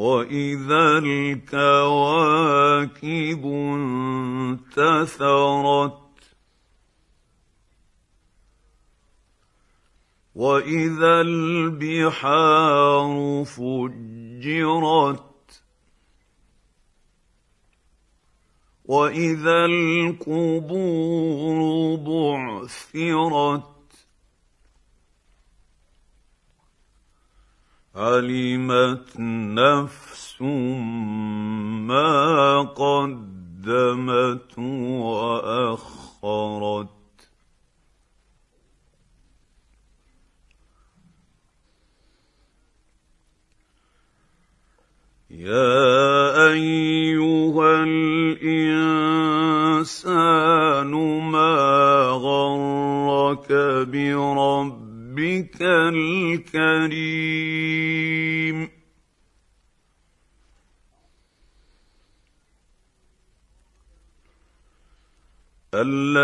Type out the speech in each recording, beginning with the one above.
واذا الكواكب انتثرت واذا البحار فجرت واذا القبور بعثرت علمت نفس ما قدمت وأخرت. يا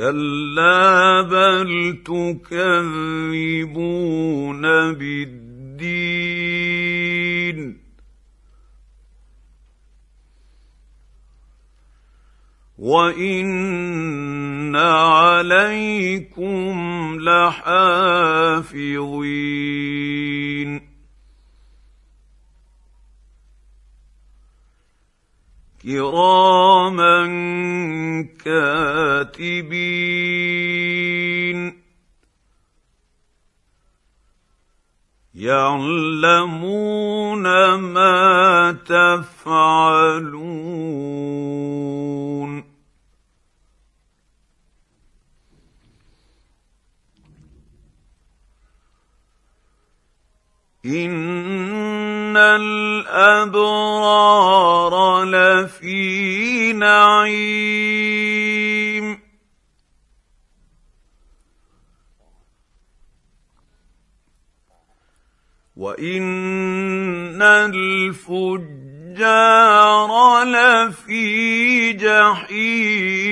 كلا بل تكذبون بالدين وان عليكم لحافظين كراما كاتبين. يعلمون ما تفعلون. ان الابرار لفي نعيم وان الفجار لفي جحيم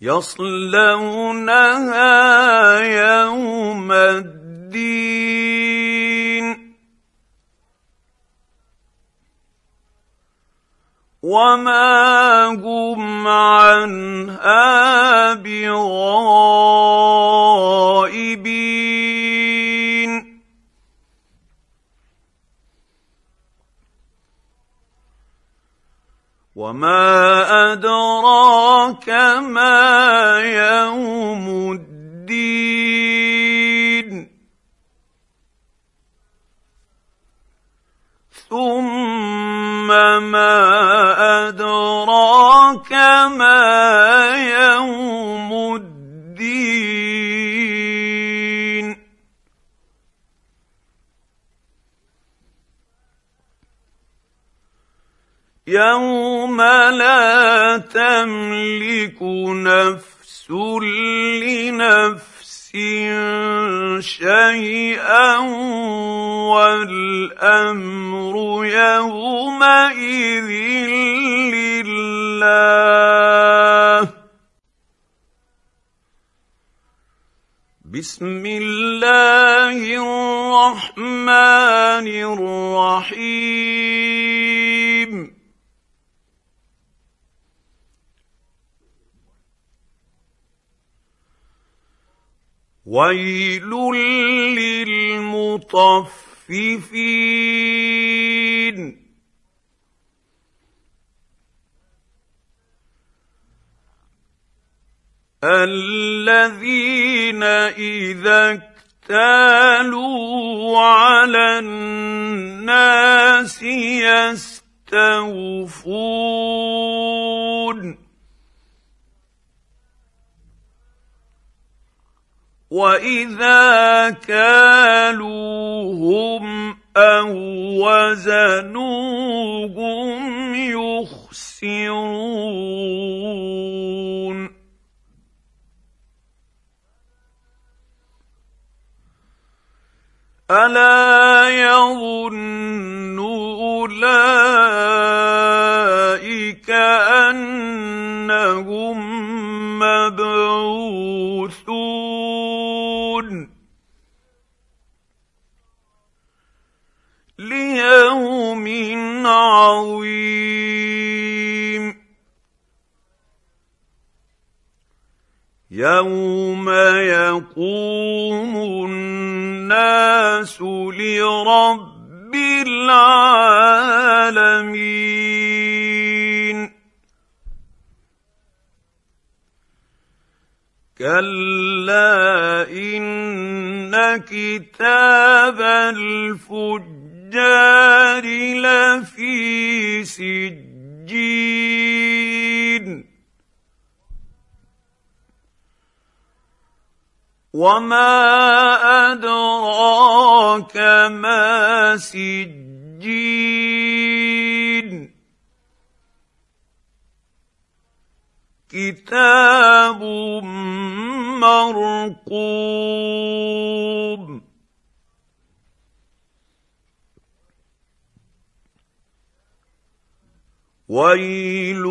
يصلونها يوم الدين. وما هم عنها بغائبين وما ادراك ما يوم الدين ثم ما ادراك ما يوم الدين يوم لا تملك نفس لنفس شيئا والأمر يومئذ لله. بسم الله الرحمن الرحيم. ويل للمطففين الذين اذا اكتالوا على الناس يستوفون واذا كالوهم أو وزنوهم يخسرون الا يظن اولئك انهم مبعوثون ليوم عظيم. يوم يقوم الناس لرب العالمين. كلا ان كتاب الفجار لفي سجين وما ادراك ما سجين كتاب مرقوم. ويل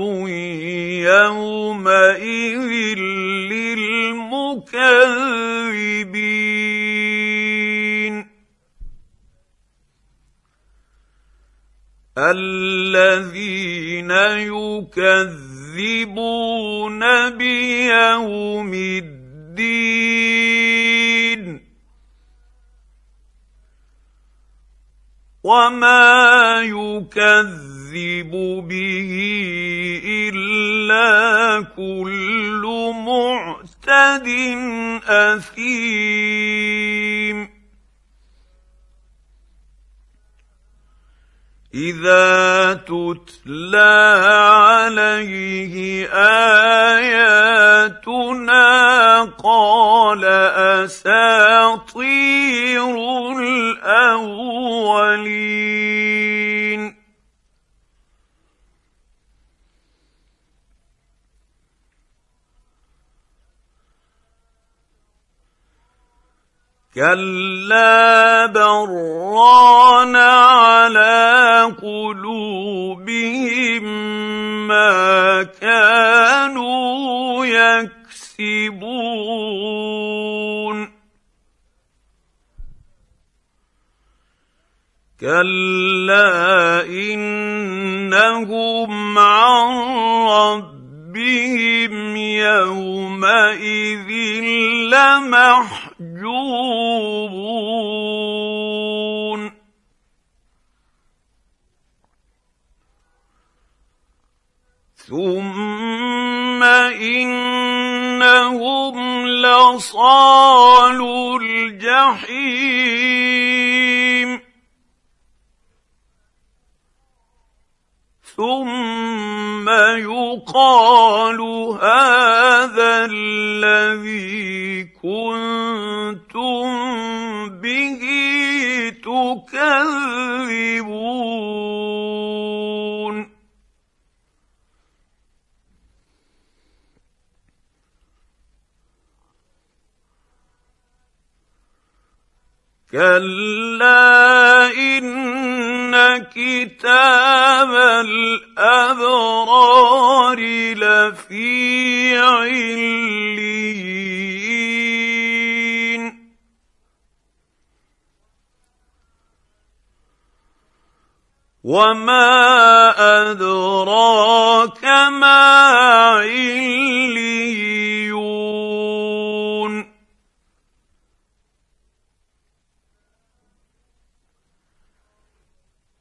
يومئذ للمكذبين. الذين يكذبون بيوم الدين وما يكذب به الا كل معتد اثيم إذا تتلى عليه آياتنا قال أساطير الأولين. كلا بران كلا انهم عن ربهم يومئذ لمحجوبون ثم انهم لصالوا الجحيم ثم يقال هذا الذي كنتم به تكذبون. كلا إن كتاب الأبرار لفي عليين. وما أدراك ما عليون.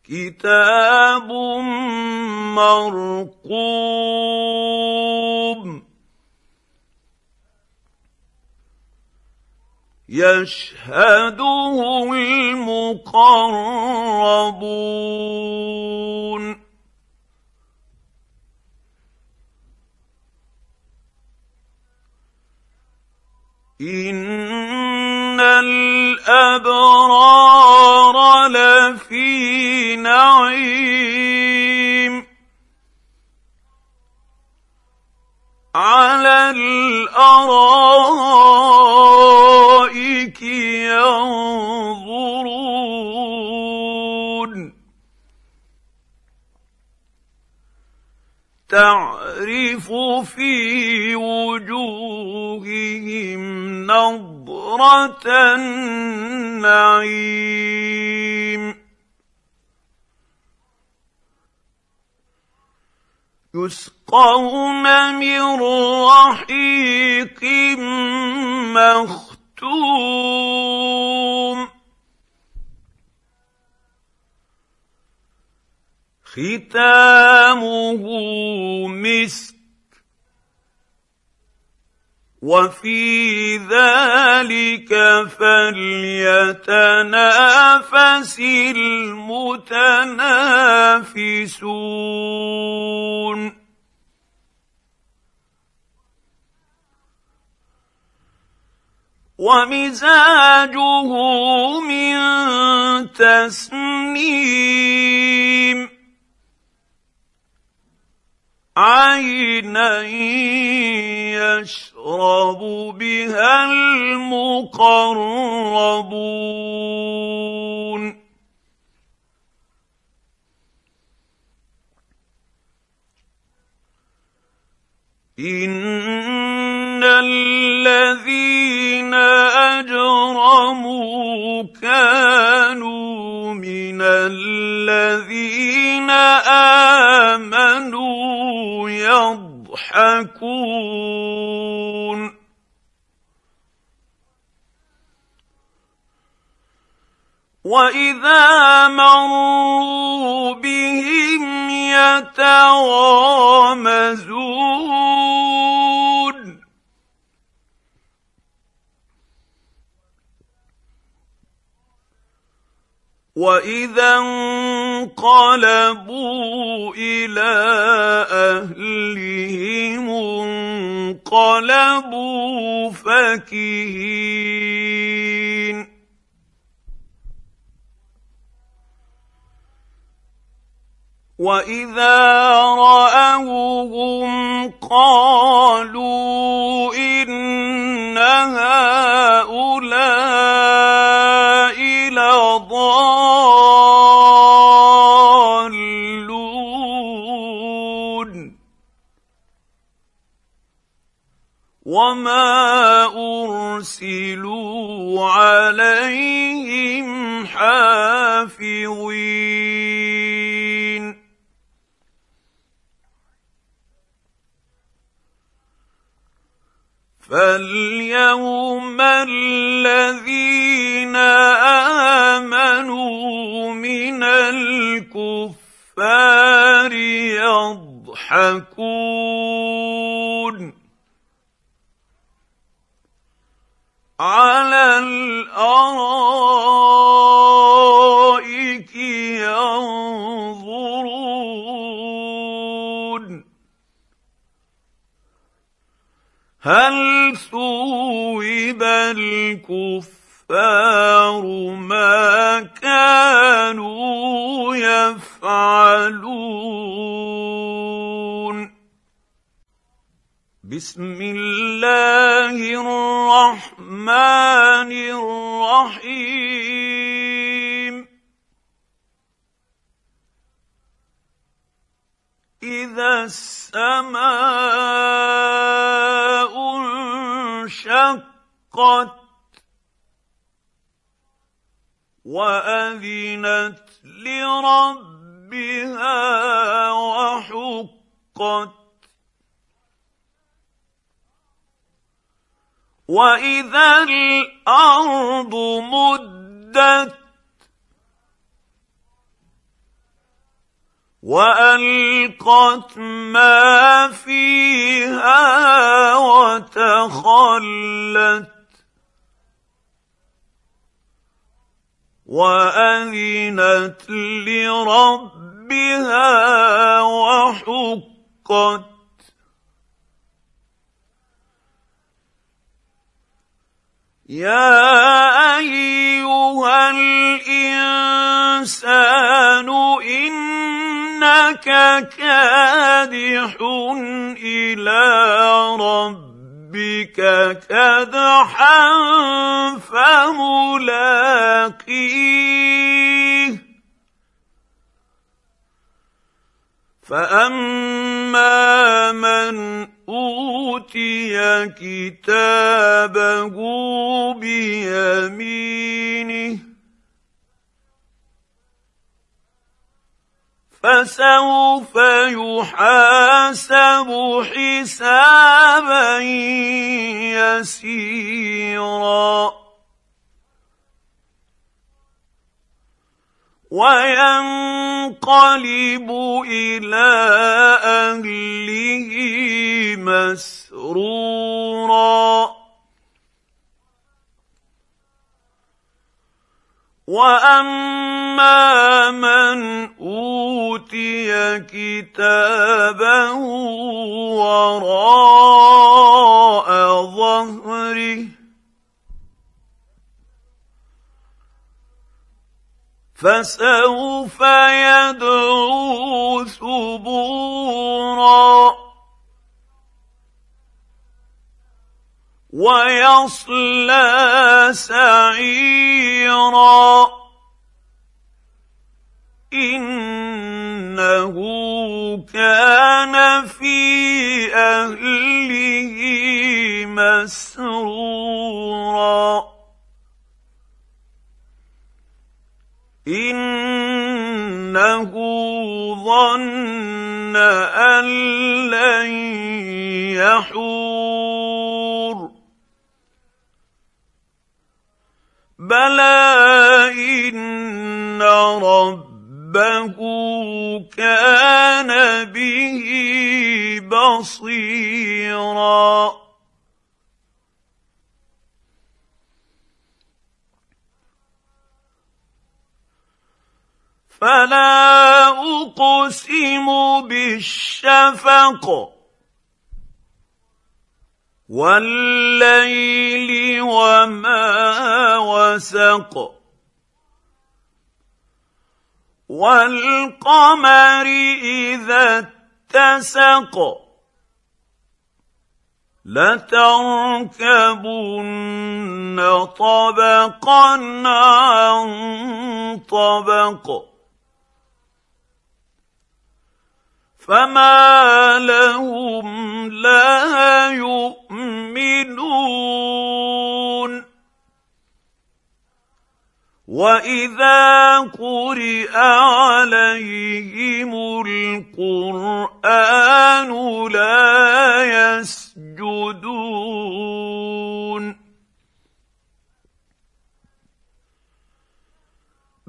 كتاب مرقوم. يشهده المقربون. ان الابرار لفي نعيم. على الأرائك ينظرون. تعرف في وجوههم نضرة النعيم. يسقون من رحيق مختوم. ختامه مسك وفي ذلك فليتنافس المتنافسون. ومزاجه من تسنيم. عينا يشرب بها المقربون. ان الذين أجرموا كانوا من الذين آمنوا يضحكون. وإذا مروا بهم يتغامزون. واذا انقلبوا إلى اهلهم انقلبوا فكهين واذا راوهم قالوا فاليوم الذين امنوا من الكفار يضحكون على الارائك ينظرون هل الكفار ما كانوا يفعلون. بسم الله الرحمن الرحيم. إذا السماء انشقت واذنت لربها وحقت واذا الأرض مدت والقت ما فيها وتخلت واذنت لربها وحقت يا ايها الانسان انك كادح إلى ربك كدحا فملاقيه. فأما من أوتي كتابه بيمينه فسوف يحاسب حسابا يسيرا. وينقلب إلى أهله مسرورا. واما من اوتي كتابه وراء ظهره فسوف يدعو ثبورا ويصلى سعيرا. إنه كان في أهله مسرورا. إنه ظن أن لن يحور. بلى ان ربه كان به بصيرا فلا اقسم بالشفق والليل وما وسق والقمر إذا اتسق لتركبن طبقا عن طبق فما لهم لا يؤمنون واذا قرئ عليهم القران لا يسجدون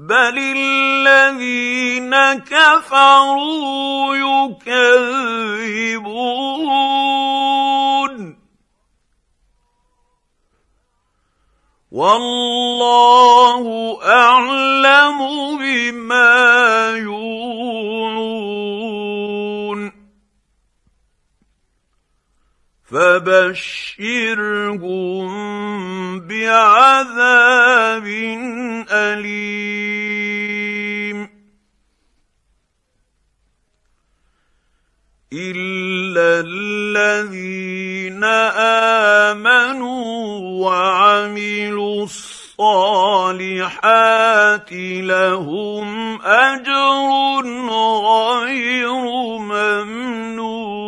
بل الذين كفروا يكذبون. والله اعلم بما يوعون. فبشرهم بعذاب أليم. الا الذين امنوا وعملوا الصالحات لهم اجر غير ممنون.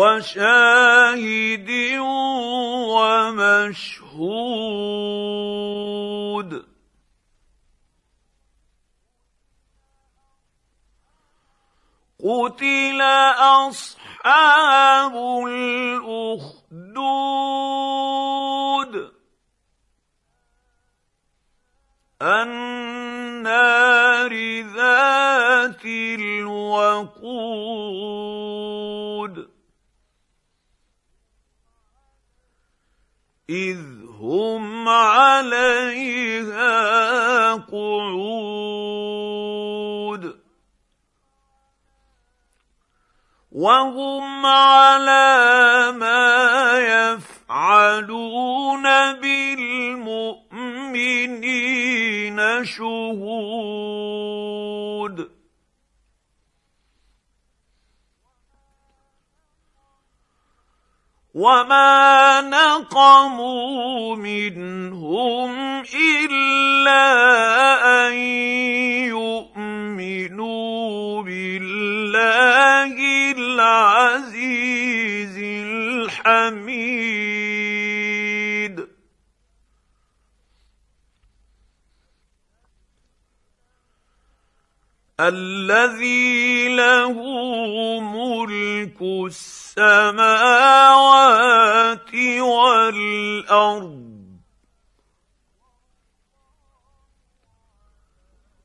وشاهد ومشهود. قتل اصحاب الاخدود. النار ذات الوقود. اذ هم عليها قعود وهم على ما يفعلون بالمؤمنين شهود وما نقموا منهم الا ان يؤمنوا بالله العزيز الحميد الذي له ملك السماوات والأرض.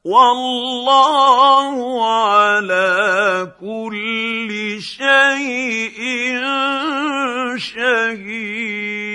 والله على كل شيء شهيد.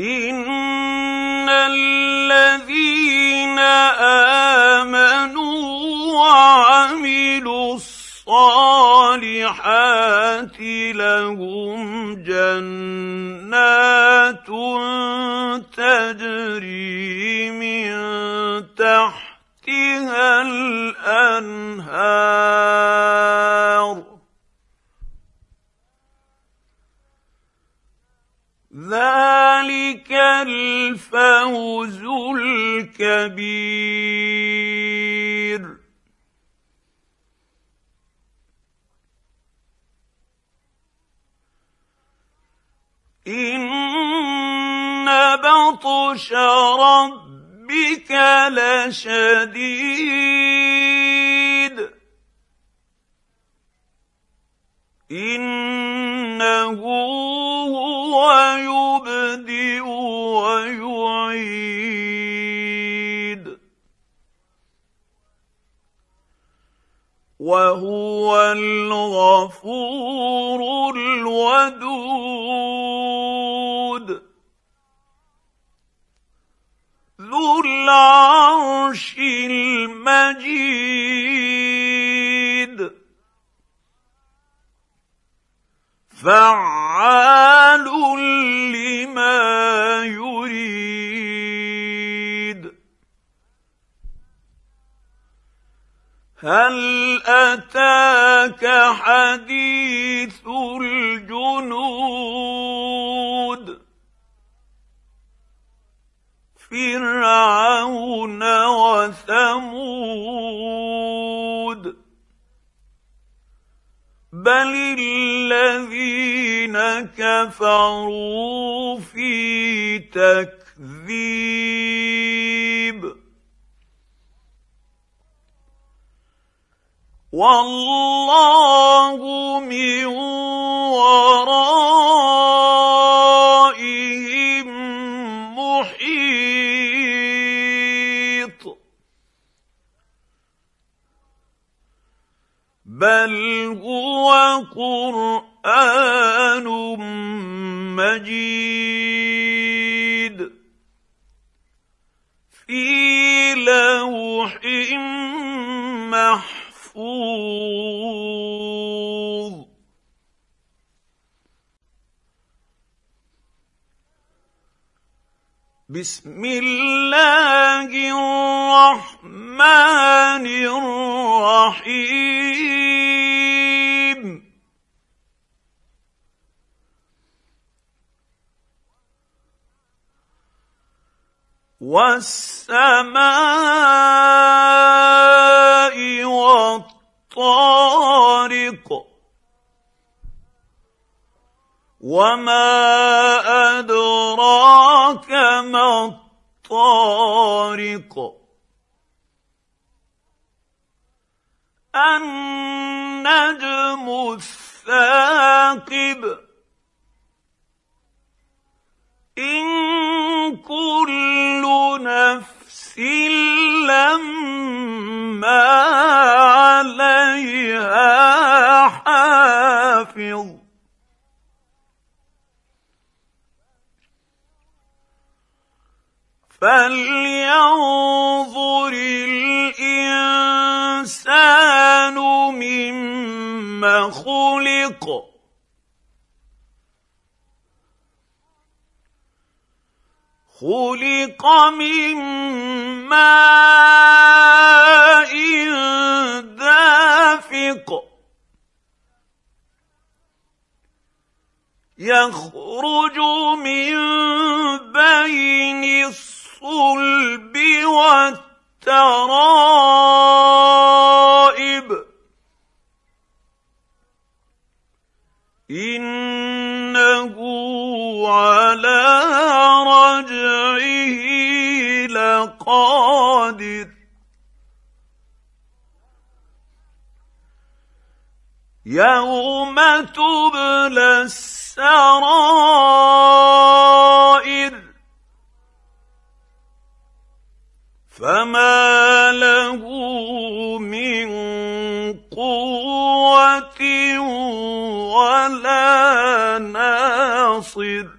ان الذين امنوا وعملوا الصالحات لهم جنات تجري من تحتها الانهار ذلك الفوز الكبير. ان بطش ربك لشديد. انه هو يبدئ ويعيد. وهو الغفور الودود. ذو العرش المجيد. فعال لما يريد. هل أتاك حديث الجنود؟ فرعون وثمود. بل الذين كفروا في تكذيب والله من قرآن مجيد في لوح محفوظ. بسم الله الرحمن الرحيم. والسماء والطارق وما أدراك ما الطارق النجم الثاقب لما عليها حافظ فلينظر الانسان مما خلق خلق من ماء دافق يخرج من بين الصلب والترائب انه على لقادر يوم تبلى السرائر. فما له من قوة ولا ناصر.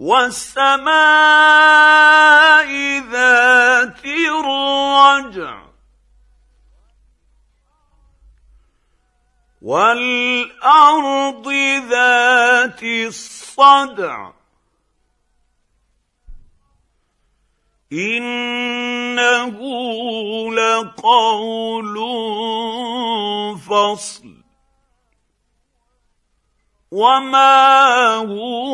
والسماء ذات الرجع. والأرض ذات الصدع. إنه لقول فصل. وما هو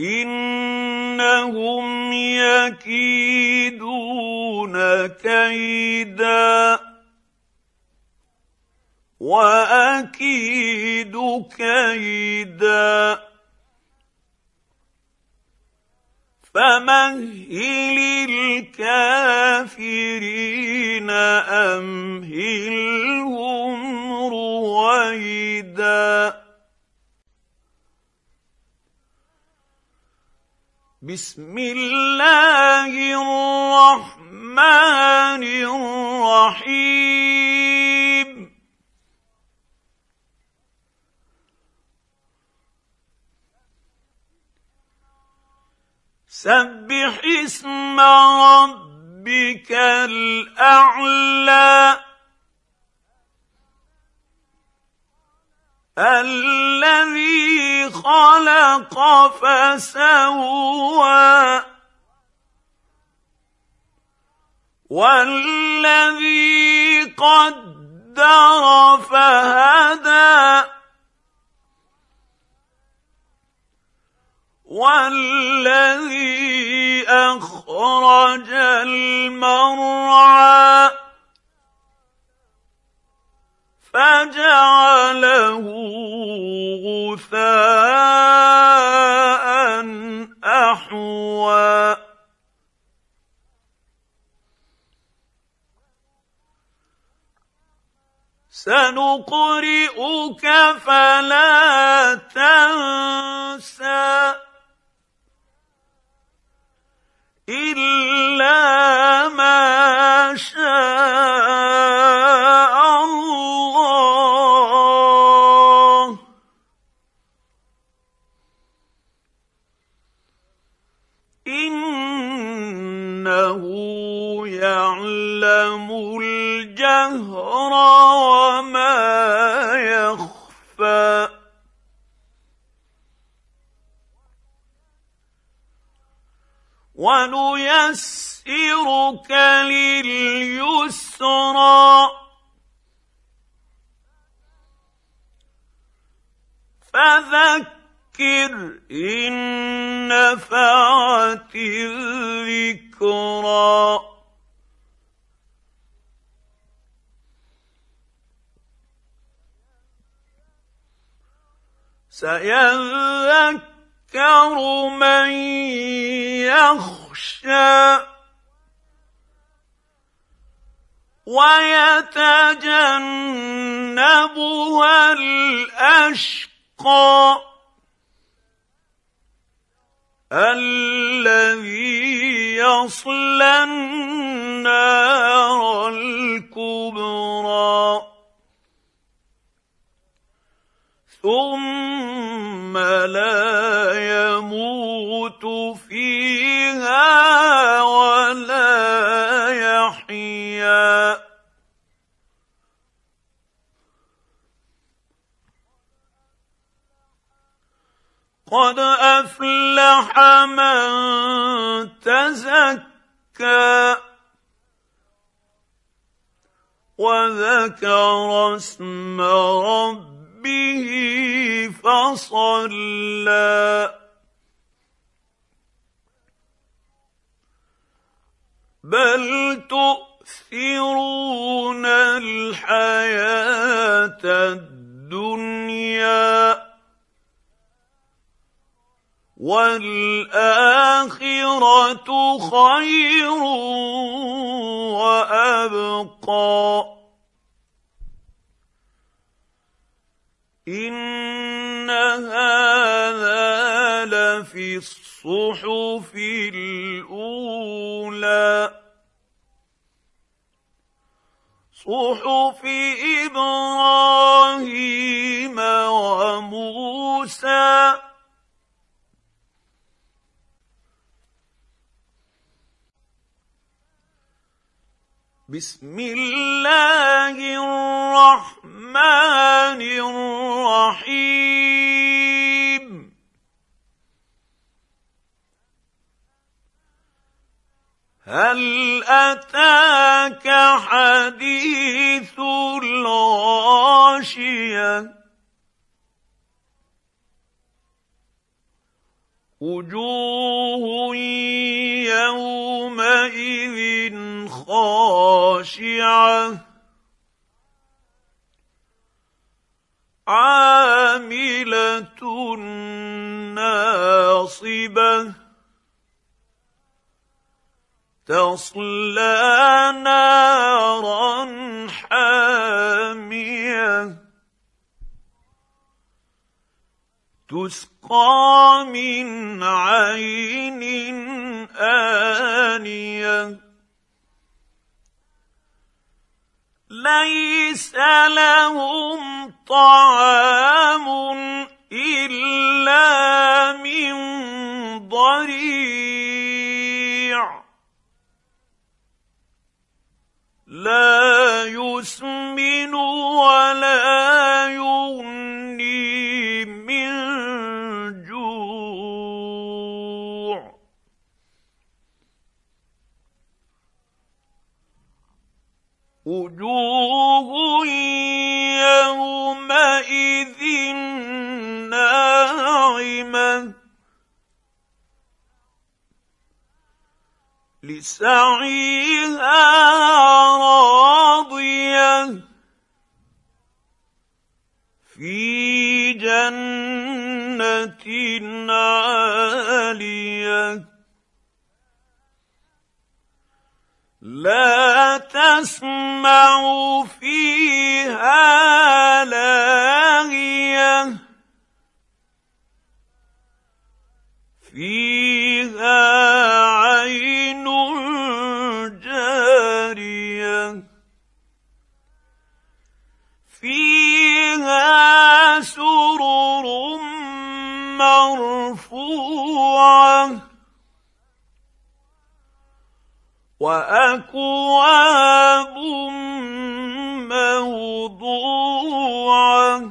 إنهم يكيدون كيدا وأكيد كيدا فمهل الكافرين امهلهم رويدا بسم الله الرحمن الرحيم. سبح اسم ربك الأعلى. الذي خلق فسوى والذي قدر فهدى والذي أخرج المرعى فجعله غثاء أحوى. سنقرئك فلا تنسى إلا ما شاء الجهر وما يخفى. ونيسرك لليسرى. فذكر إن نفعت الذكرى. سيذكر من يخشى ويتجنبها الأشقى الذي يصلى النار الكبرى. ثم لا يموت فيها ولا يحيا قد افلح من تزكى وذكر اسم ربه ربه فصلى. بل تؤثرون الحياة الدنيا والآخرة خير وأبقى. ان هذا لفي الصحف الاولى. صحف إبراهيم وموسى. بسم الله الرحمن الرحيم. هل أتاك حديث الغاشية؟ وجوه يومئذ خاشعة. عاملة ناصبة. تصلى نارا حامية. تسقى من عين آنية. ليس لهم طعام إلا من ضريع. لا يسمن ولا يغني من جوع. وجوه يومئذ ناعمة. لسعيها جنة عالية. لا تسمع فيها لاغية. فيها عين مرفوعة وأكواب موضوعة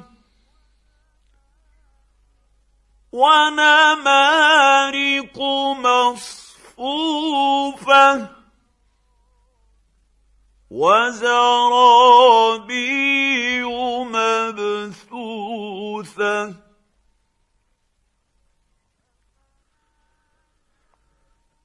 ونمارق مصفوفة وزرابي مبثوثة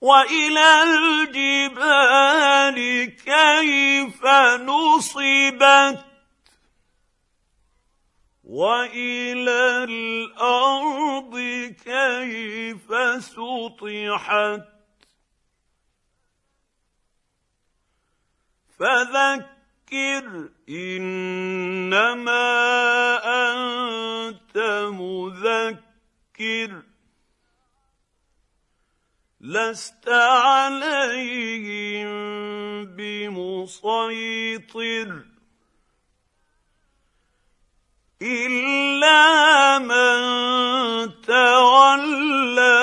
وإلى الجبال كيف نصبت وإلى الأرض كيف سطحت فذكر إنما أنت مذكر لست عليهم بمسيطر إلا من تولى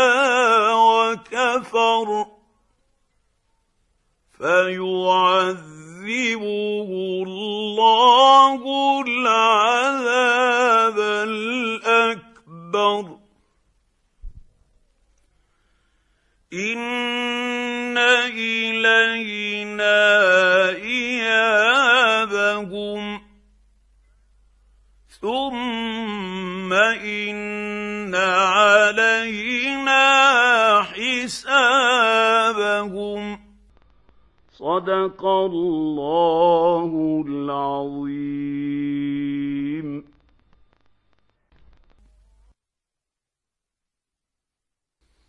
وكفر فيعذبه الله العذاب الأكبر ان الينا ايابهم ثم ان علينا حسابهم صدق الله العظيم